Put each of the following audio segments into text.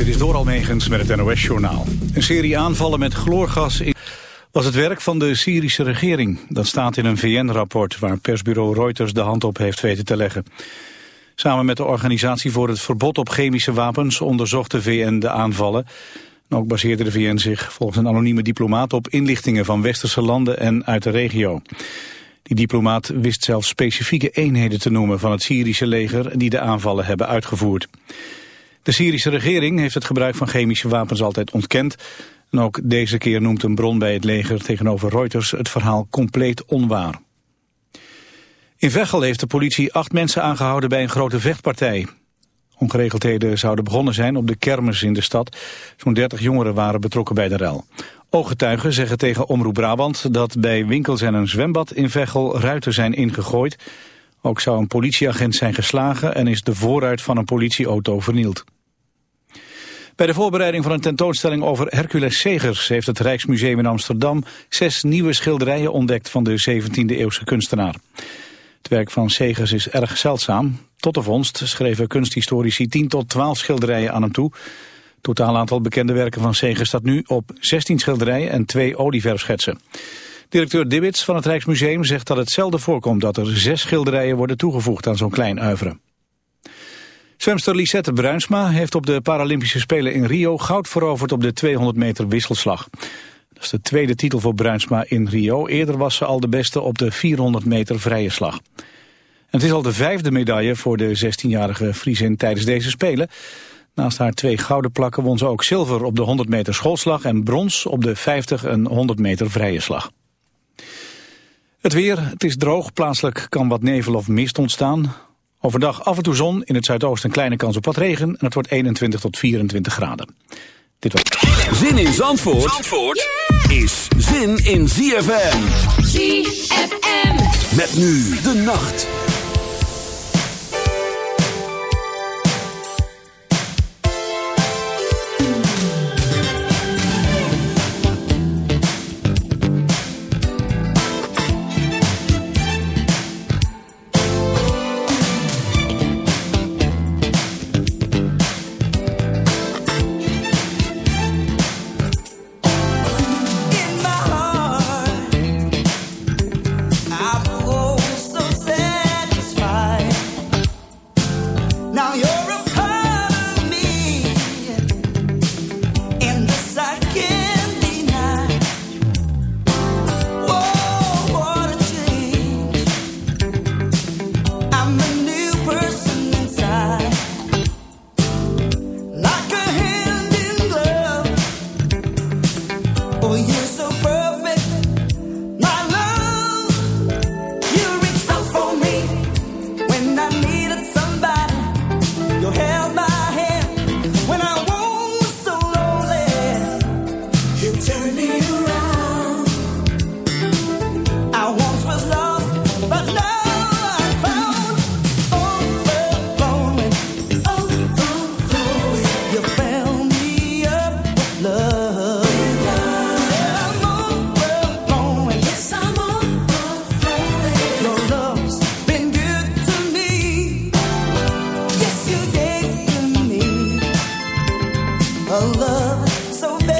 Dit is door Almegens met het NOS-journaal. Een serie aanvallen met chloorgas in... was het werk van de Syrische regering. Dat staat in een VN-rapport waar persbureau Reuters de hand op heeft weten te leggen. Samen met de Organisatie voor het Verbod op Chemische Wapens onderzocht de VN de aanvallen. ook baseerde de VN zich volgens een anonieme diplomaat op inlichtingen van westerse landen en uit de regio. Die diplomaat wist zelfs specifieke eenheden te noemen van het Syrische leger die de aanvallen hebben uitgevoerd. De Syrische regering heeft het gebruik van chemische wapens altijd ontkend. En ook deze keer noemt een bron bij het leger tegenover Reuters het verhaal compleet onwaar. In Veghel heeft de politie acht mensen aangehouden bij een grote vechtpartij. Ongeregeldheden zouden begonnen zijn op de kermis in de stad. Zo'n 30 jongeren waren betrokken bij de rel. Ooggetuigen zeggen tegen Omroep Brabant dat bij winkels en een zwembad in Veghel ruiten zijn ingegooid. Ook zou een politieagent zijn geslagen en is de voorruit van een politieauto vernield. Bij de voorbereiding van een tentoonstelling over Hercules Segers heeft het Rijksmuseum in Amsterdam zes nieuwe schilderijen ontdekt van de 17e eeuwse kunstenaar. Het werk van Segers is erg zeldzaam. Tot de vondst schreven kunsthistorici 10 tot 12 schilderijen aan hem toe. Het totaal aantal bekende werken van Segers staat nu op 16 schilderijen en twee olieverfschetsen. Directeur Dibbits van het Rijksmuseum zegt dat het zelden voorkomt dat er zes schilderijen worden toegevoegd aan zo'n klein uivre. Zwemster Lisette Bruinsma heeft op de Paralympische Spelen in Rio goud veroverd op de 200 meter wisselslag. Dat is de tweede titel voor Bruinsma in Rio. Eerder was ze al de beste op de 400 meter vrije slag. het is al de vijfde medaille voor de 16-jarige Friesin tijdens deze Spelen. Naast haar twee gouden plakken won ze ook zilver op de 100 meter schoolslag en brons op de 50 en 100 meter vrije slag. Het weer, het is droog, plaatselijk kan wat nevel of mist ontstaan. Overdag af en toe zon, in het zuidoosten een kleine kans op wat regen... en het wordt 21 tot 24 graden. Dit was... Zin in Zandvoort, Zandvoort is zin in ZFM. ZFM. Met nu de nacht. a love so bad.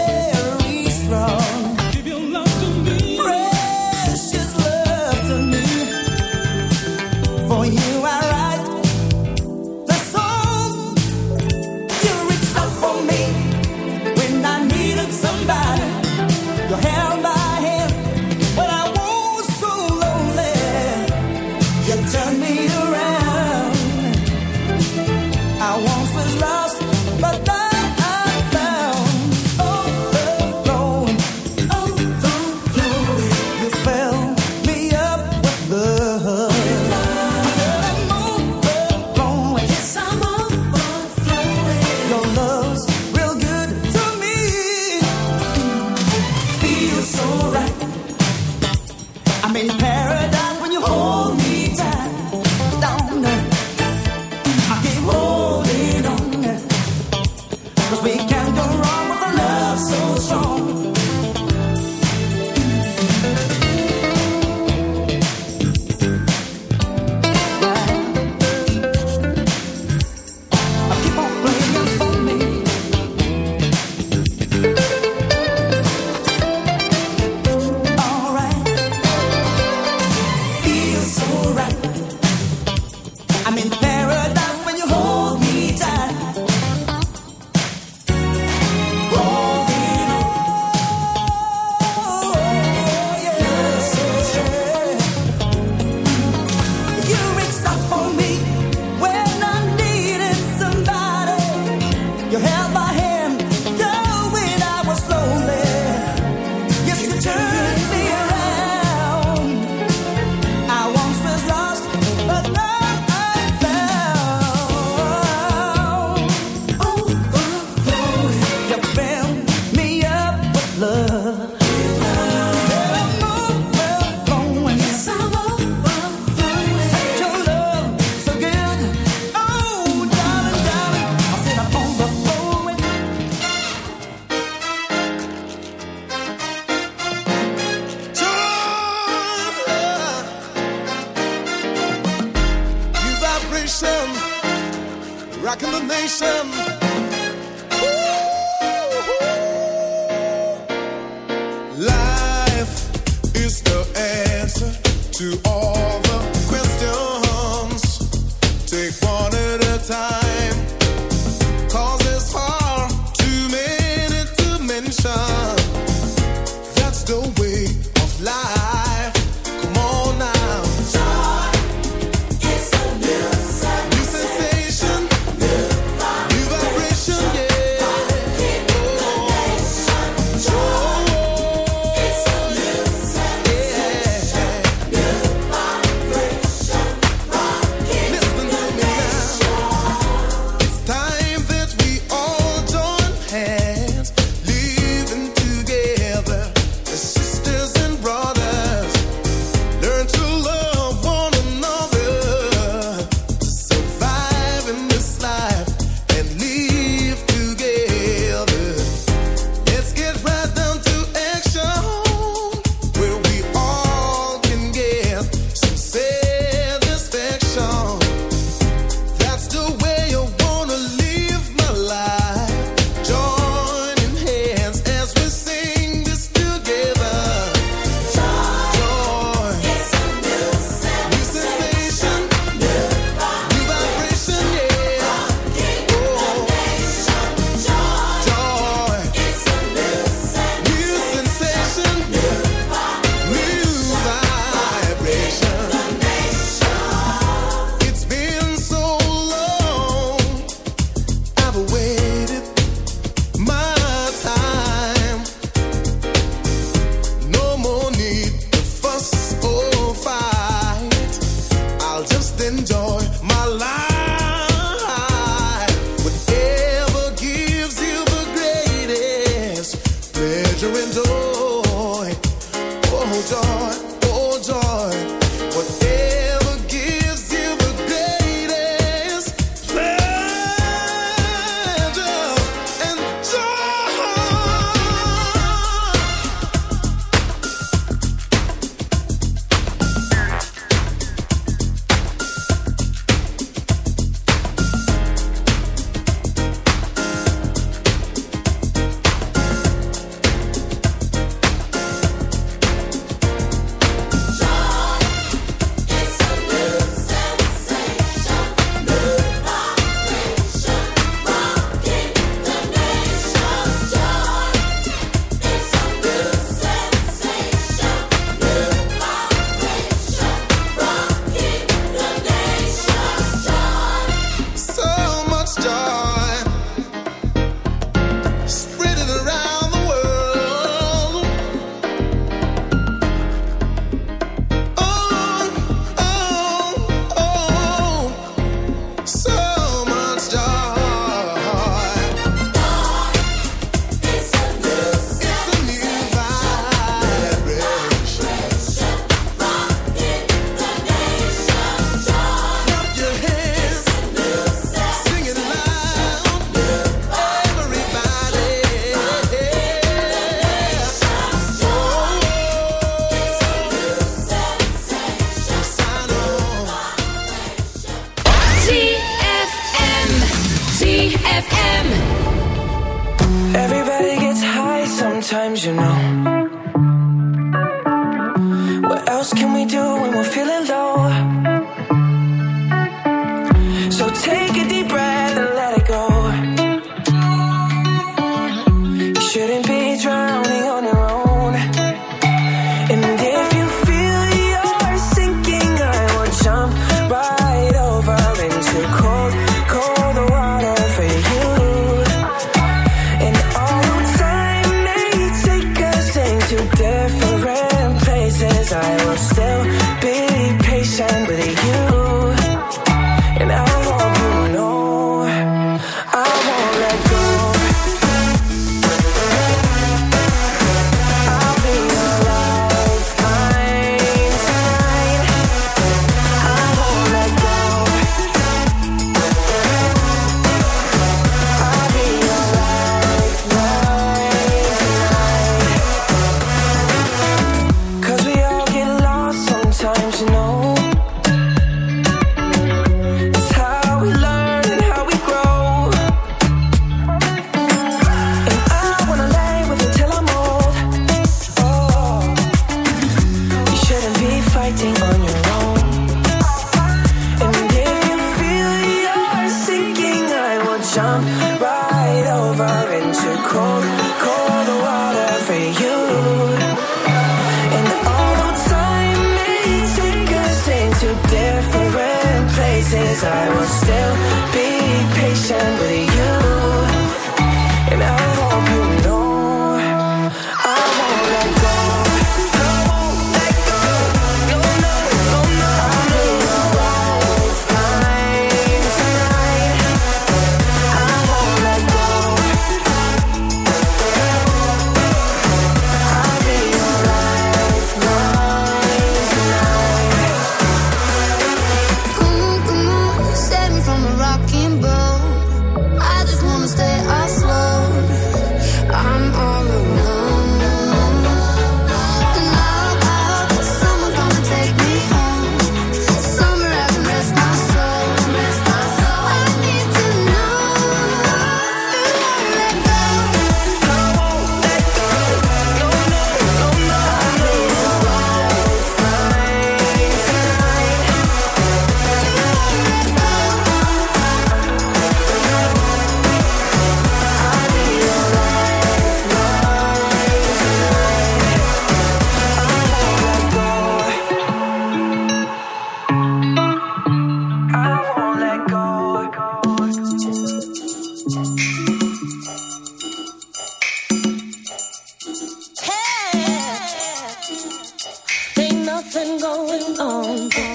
Going on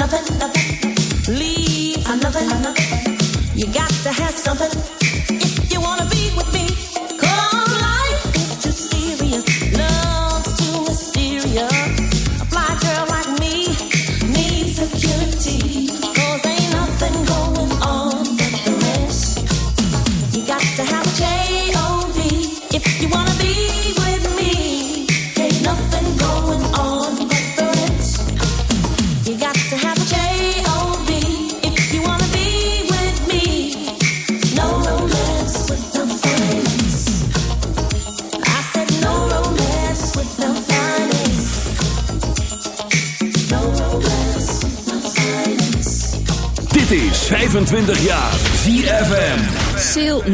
nothing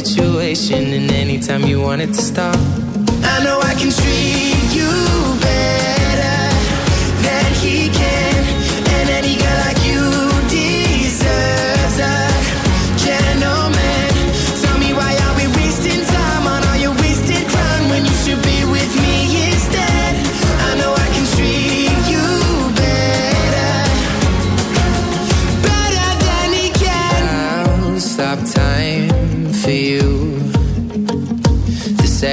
situation, and anytime you want it to stop, I know I can treat you.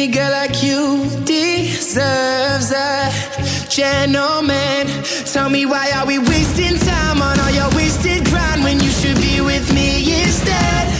any girl like you deserves a gentleman. Tell me why are we wasting time on all your wasted grind when you should be with me instead?